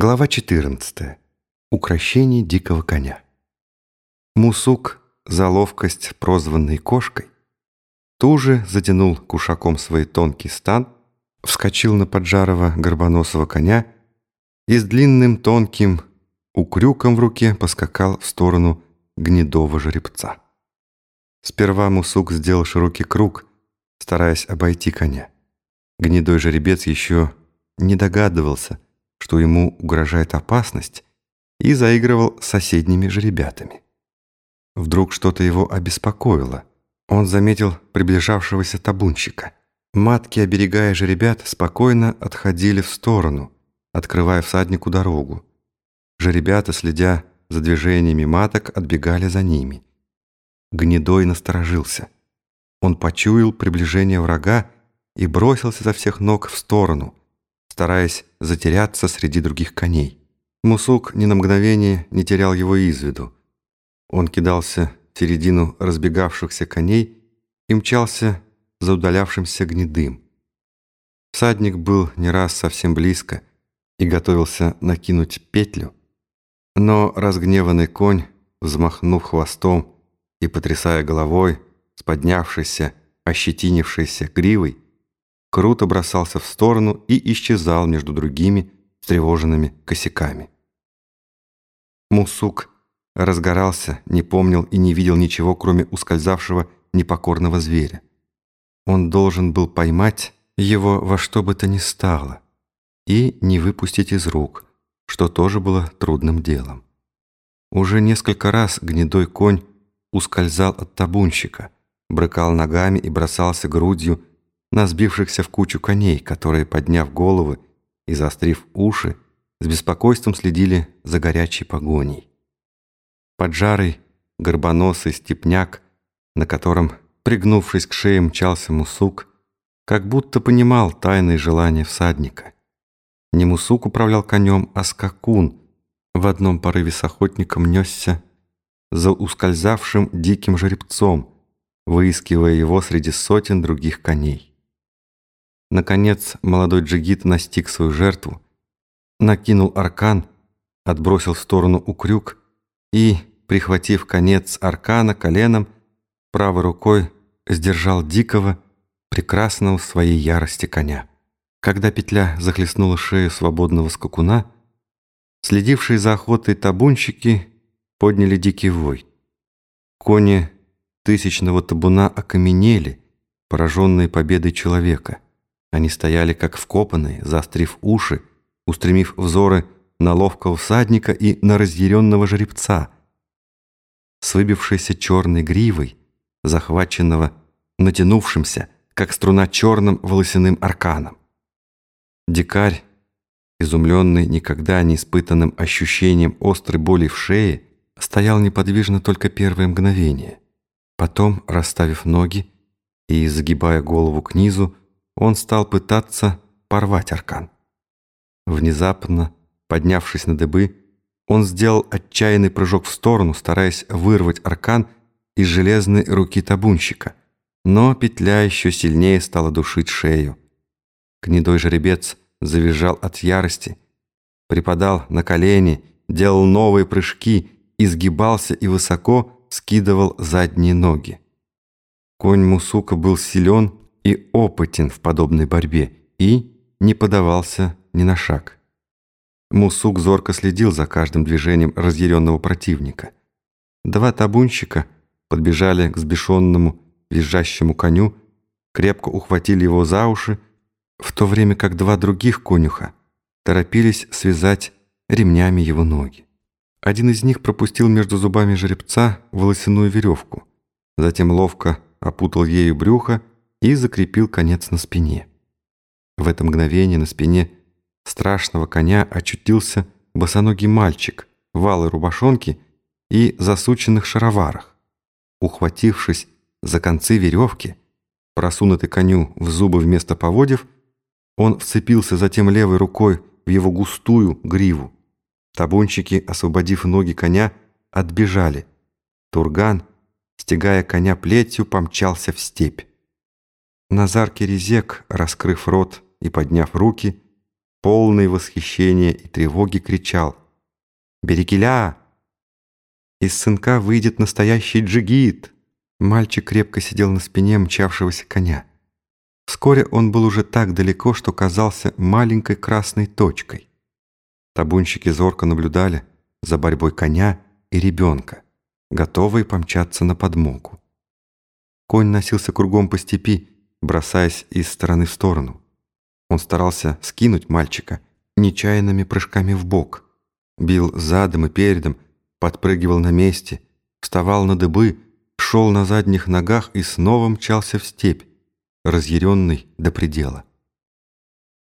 Глава 14. Укращение дикого коня. Мусук, за ловкость прозванной кошкой, туже затянул кушаком свой тонкий стан, вскочил на поджарого горбоносого коня и с длинным тонким укрюком в руке поскакал в сторону гнедого жеребца. Сперва Мусук сделал широкий круг, стараясь обойти коня. Гнедой жеребец еще не догадывался, что ему угрожает опасность, и заигрывал с соседними же ребятами. Вдруг что-то его обеспокоило. Он заметил приближавшегося табунщика. Матки, оберегая же ребят, спокойно отходили в сторону, открывая всаднику дорогу. Же ребята, следя за движениями маток, отбегали за ними. Гнедой насторожился. Он почуял приближение врага и бросился за всех ног в сторону, стараясь затеряться среди других коней. Мусук ни на мгновение не терял его из виду. Он кидался в середину разбегавшихся коней и мчался за удалявшимся гнедым. Всадник был не раз совсем близко и готовился накинуть петлю, но разгневанный конь, взмахнув хвостом и потрясая головой с поднявшейся, ощетинившейся гривой, круто бросался в сторону и исчезал между другими встревоженными косяками. Мусук разгорался, не помнил и не видел ничего, кроме ускользавшего непокорного зверя. Он должен был поймать его во что бы то ни стало и не выпустить из рук, что тоже было трудным делом. Уже несколько раз гнедой конь ускользал от табунщика, брыкал ногами и бросался грудью на сбившихся в кучу коней, которые, подняв головы и заострив уши, с беспокойством следили за горячей погоней. Поджарый, горбоносый степняк, на котором, пригнувшись к шее, мчался мусук, как будто понимал тайные желания всадника. Не мусук управлял конем, а скакун в одном порыве с охотником несся за ускользавшим диким жеребцом, выискивая его среди сотен других коней. Наконец молодой джигит настиг свою жертву, накинул аркан, отбросил в сторону укрюк и, прихватив конец аркана коленом, правой рукой сдержал дикого, прекрасного в своей ярости коня. Когда петля захлестнула шею свободного скакуна, следившие за охотой табунщики подняли дикий вой. Кони тысячного табуна окаменели, пораженные победой человека — они стояли как вкопанные, заострив уши, устремив взоры на ловкого всадника и на разъяренного жеребца, с выбившейся черной гривой, захваченного, натянувшимся, как струна черным волосяным арканом. Дикарь, изумленный никогда не испытанным ощущением острой боли в шее, стоял неподвижно только первое мгновение. Потом, расставив ноги и загибая голову к низу, он стал пытаться порвать аркан. Внезапно, поднявшись на дыбы, он сделал отчаянный прыжок в сторону, стараясь вырвать аркан из железной руки табунщика. Но петля еще сильнее стала душить шею. Гнедой жеребец завизжал от ярости, припадал на колени, делал новые прыжки, изгибался и высоко скидывал задние ноги. Конь Мусука был силен и опытен в подобной борьбе и не подавался ни на шаг. Мусук зорко следил за каждым движением разъяренного противника. Два табунщика подбежали к сбешенному, визжащему коню, крепко ухватили его за уши, в то время как два других конюха торопились связать ремнями его ноги. Один из них пропустил между зубами жеребца волосяную веревку, затем ловко опутал ею брюхо и закрепил конец на спине. В это мгновение на спине страшного коня очутился босоногий мальчик в алой рубашонке и засученных шароварах. Ухватившись за концы веревки, просунутый коню в зубы вместо поводьев, он вцепился затем левой рукой в его густую гриву. Табунщики, освободив ноги коня, отбежали. Турган, стегая коня плетью, помчался в степь. Назар Кирезек, раскрыв рот и подняв руки, полный восхищения и тревоги, кричал «Берекеля! Из сынка выйдет настоящий джигит!» Мальчик крепко сидел на спине мчавшегося коня. Вскоре он был уже так далеко, что казался маленькой красной точкой. Табунщики зорко наблюдали за борьбой коня и ребенка, готовые помчаться на подмогу. Конь носился кругом по степи, бросаясь из стороны в сторону. Он старался скинуть мальчика нечаянными прыжками в бок, бил задом и передом, подпрыгивал на месте, вставал на дыбы, шел на задних ногах и снова мчался в степь, разъяренный до предела.